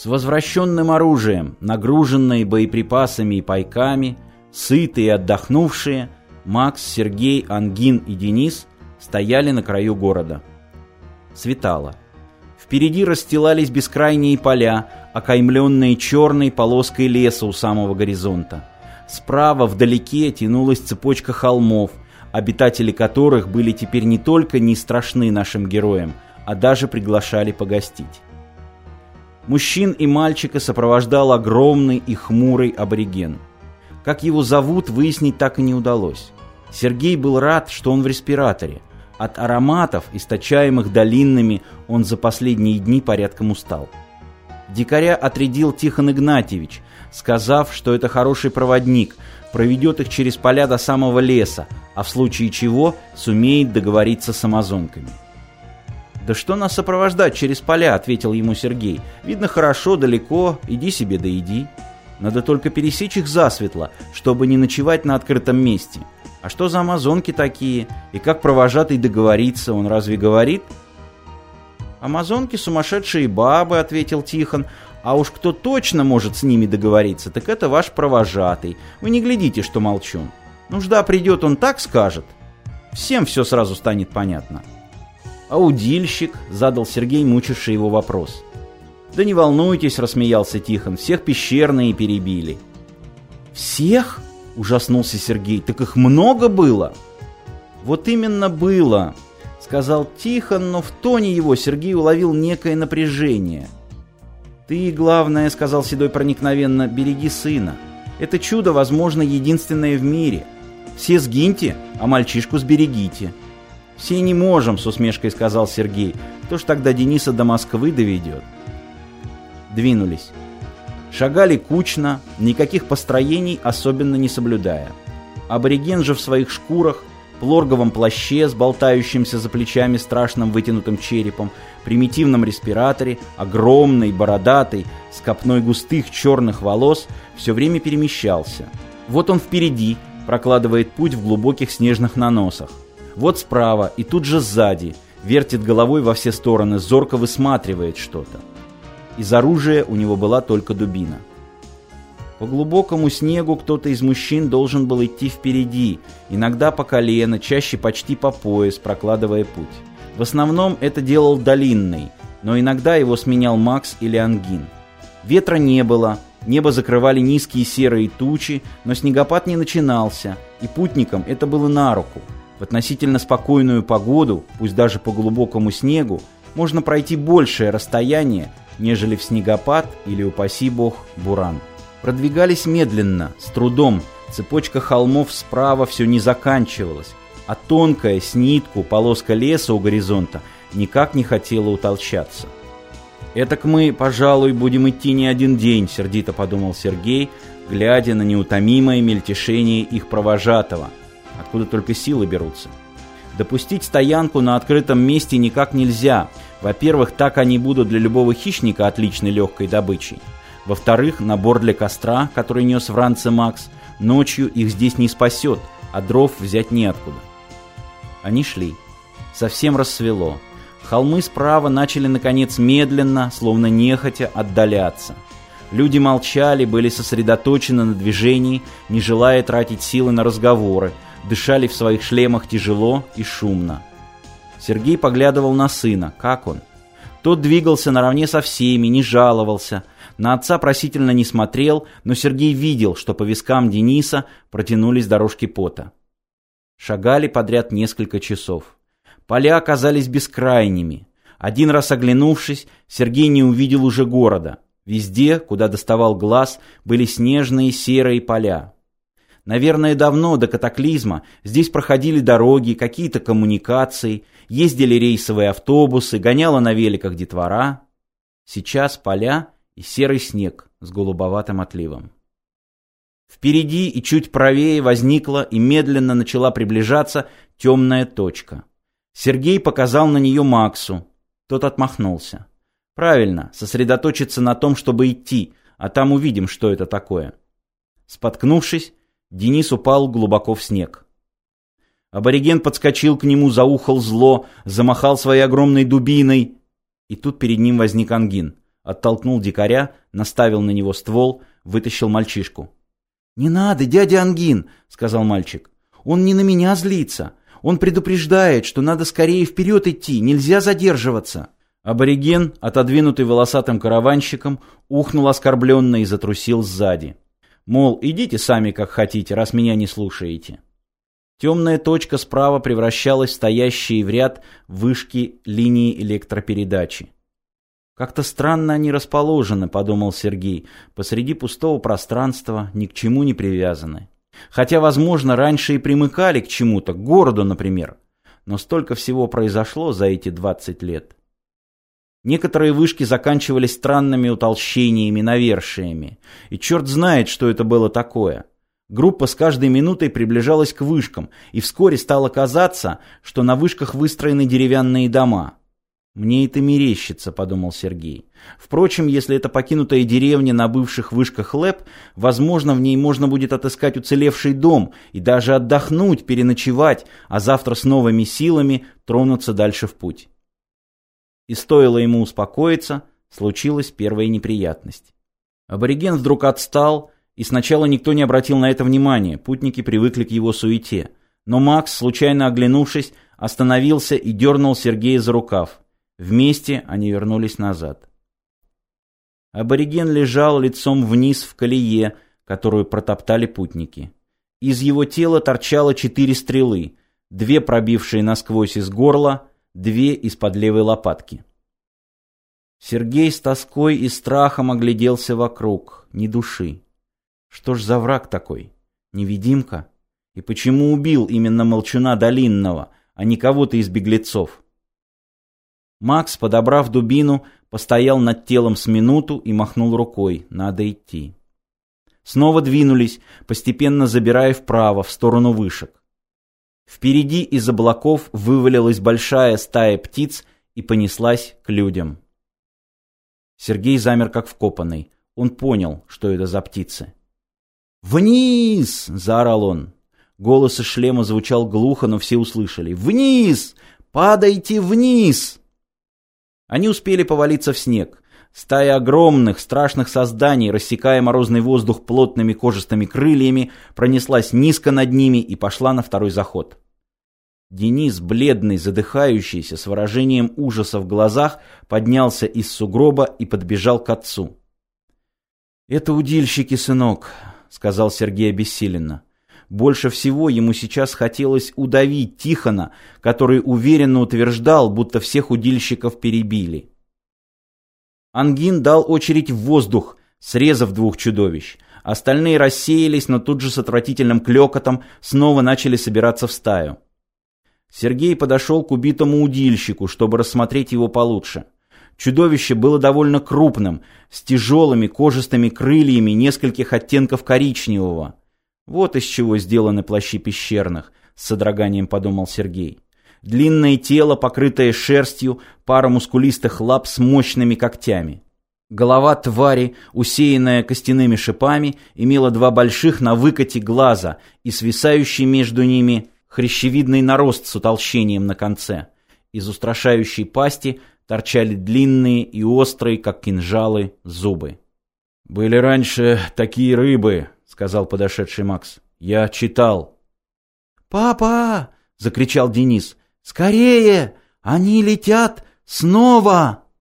С возвращенным оружием, нагруженные боеприпасами и пайками, сытые и отдохнувшие, Макс, Сергей, Ангин и Денис стояли на краю города. Светало. Впереди расстилались бескрайние поля, окаймленные черной полоской леса у самого горизонта. Справа вдалеке тянулась цепочка холмов, обитатели которых были теперь не только не страшны нашим героям, а даже приглашали погостить. Мужчин и мальчика сопровождал огромный и хмурый абориген. Как его зовут, выяснить так и не удалось. Сергей был рад, что он в респираторе. От ароматов, источаемых долинными, он за последние дни порядком устал. Дикаря отрядил Тихон Игнатьевич, сказав, что это хороший проводник, проведет их через поля до самого леса, а в случае чего сумеет договориться с амазонками. «Да что нас сопровождать через поля?» — ответил ему Сергей. «Видно хорошо, далеко, иди себе да иди. Надо только пересечь их засветло, чтобы не ночевать на открытом месте. А что за амазонки такие? И как провожатый договориться, он разве говорит?» «Амазонки сумасшедшие бабы», — ответил Тихон. «А уж кто точно может с ними договориться, так это ваш провожатый. Вы не глядите, что молчу. Нужда придет, он так скажет. Всем все сразу станет понятно». «А удильщик?» — задал Сергей, мучивший его вопрос. «Да не волнуйтесь», — рассмеялся Тихон, — «всех пещерные перебили». «Всех?» — ужаснулся Сергей. «Так их много было?» «Вот именно было», сказал Тихон, но в тоне его Сергей уловил некое напряжение. «Ты, главное, — сказал Седой проникновенно, — береги сына. Это чудо, возможно, единственное в мире. Все сгиньте, а мальчишку сберегите». «Все не можем», — с усмешкой сказал Сергей. «Кто ж тогда Дениса до Москвы доведет?» Двинулись. Шагали кучно, никаких построений особенно не соблюдая. Абориген же в своих шкурах плорговом плаще с болтающимся за плечами страшным вытянутым черепом, примитивном респираторе, огромный, бородатый, с копной густых черных волос, все время перемещался. Вот он впереди, прокладывает путь в глубоких снежных наносах. Вот справа и тут же сзади, вертит головой во все стороны, зорко высматривает что-то. Из оружия у него была только дубина. По глубокому снегу кто-то из мужчин должен был идти впереди, иногда по колено, чаще почти по пояс, прокладывая путь. В основном это делал Долинный, но иногда его сменял Макс или Ангин. Ветра не было, небо закрывали низкие серые тучи, но снегопад не начинался, и путникам это было на руку. В относительно спокойную погоду, пусть даже по глубокому снегу, можно пройти большее расстояние, нежели в снегопад или, упаси бог, буран. Продвигались медленно, с трудом. Цепочка холмов справа все не заканчивалась, а тонкая, с нитку, полоска леса у горизонта никак не хотела утолщаться. «Этак мы, пожалуй, будем идти не один день», — сердито подумал Сергей, глядя на неутомимое мельтешение их провожатого. Откуда только силы берутся. Допустить стоянку на открытом месте никак нельзя. Во-первых, так они будут для любого хищника отличной легкой добычей. Во-вторых, набор для костра, который нес в ранце Макс, ночью их здесь не спасет, а дров взять неоткуда. Они шли. Совсем рассвело. Холмы справа начали, наконец, медленно, словно нехотя, отдаляться. Люди молчали, были сосредоточены на движении, не желая тратить силы на разговоры, дышали в своих шлемах тяжело и шумно. Сергей поглядывал на сына. Как он? Тот двигался наравне со всеми, не жаловался, на отца просительно не смотрел, но Сергей видел, что по вискам Дениса протянулись дорожки пота. Шагали подряд несколько часов. Поля оказались бескрайними. Один раз оглянувшись, Сергей не увидел уже города. Везде, куда доставал глаз, были снежные серые поля. Наверное, давно, до катаклизма, здесь проходили дороги, какие-то коммуникации, ездили рейсовые автобусы, гоняла на великах детвора. Сейчас поля и серый снег с голубоватым отливом. Впереди и чуть правее возникла и медленно начала приближаться темная точка. Сергей показал на нее Максу. Тот отмахнулся. Правильно, сосредоточиться на том, чтобы идти, а там увидим, что это такое. Споткнувшись, Денис упал глубоко в снег. Абориген подскочил к нему, заухал зло, замахал своей огромной дубиной. И тут перед ним возник Ангин. оттолкнул дикаря, наставил на него ствол, вытащил мальчишку. «Не надо, дядя Ангин!» — сказал мальчик. «Он не на меня злится. Он предупреждает, что надо скорее вперед идти, нельзя задерживаться». Абориген, отодвинутый волосатым караванщиком, ухнул оскорбленно и затрусил сзади. Мол, идите сами как хотите, раз меня не слушаете. Темная точка справа превращалась в стоящие в ряд вышки линии электропередачи. «Как-то странно они расположены», — подумал Сергей, посреди пустого пространства, ни к чему не привязаны. Хотя, возможно, раньше и примыкали к чему-то, к городу, например. Но столько всего произошло за эти 20 лет. Некоторые вышки заканчивались странными утолщениями, навершиями. И черт знает, что это было такое. Группа с каждой минутой приближалась к вышкам, и вскоре стало казаться, что на вышках выстроены деревянные дома. «Мне это мерещится», — подумал Сергей. Впрочем, если это покинутая деревня на бывших вышках ЛЭП, возможно, в ней можно будет отыскать уцелевший дом и даже отдохнуть, переночевать, а завтра с новыми силами тронуться дальше в путь. И стоило ему успокоиться, случилась первая неприятность. Абориген вдруг отстал, и сначала никто не обратил на это внимания, путники привыкли к его суете. Но Макс, случайно оглянувшись, остановился и дернул Сергея за рукав. Вместе они вернулись назад. Абориген лежал лицом вниз в колее, которую протоптали путники. Из его тела торчало четыре стрелы, две пробившие насквозь из горла, две из-под левой лопатки. Сергей с тоской и страхом огляделся вокруг, ни души. Что ж за враг такой? Невидимка? И почему убил именно Молчуна Долинного, а не кого-то из беглецов? Макс, подобрав дубину, постоял над телом с минуту и махнул рукой. Надо идти. Снова двинулись, постепенно забирая вправо, в сторону вышек. Впереди из облаков вывалилась большая стая птиц и понеслась к людям. Сергей замер как вкопанный. Он понял, что это за птицы. «Вниз!» — заорал он. Голос из шлема звучал глухо, но все услышали. «Вниз! Падайте вниз!» Они успели повалиться в снег. Стая огромных, страшных созданий, рассекая морозный воздух плотными кожистыми крыльями, пронеслась низко над ними и пошла на второй заход. Денис, бледный, задыхающийся, с выражением ужаса в глазах, поднялся из сугроба и подбежал к отцу. «Это удильщики, сынок», — сказал Сергей обессиленно. Больше всего ему сейчас хотелось удавить Тихона, который уверенно утверждал, будто всех удильщиков перебили. Ангин дал очередь в воздух, срезав двух чудовищ. Остальные рассеялись, но тут же с отвратительным клёкотом снова начали собираться в стаю. Сергей подошел к убитому удильщику, чтобы рассмотреть его получше. Чудовище было довольно крупным, с тяжелыми кожистыми крыльями нескольких оттенков коричневого. Вот из чего сделаны плащи пещерных, с содроганием подумал Сергей. Длинное тело, покрытое шерстью, пара мускулистых лап с мощными когтями. Голова твари, усеянная костяными шипами, имела два больших на выкате глаза и свисающий между ними хрящевидный нарост с утолщением на конце. Из устрашающей пасти торчали длинные и острые, как кинжалы, зубы. «Были раньше такие рыбы», — сказал подошедший Макс. «Я читал». «Папа!» — закричал Денис. «Скорее! Они летят снова!»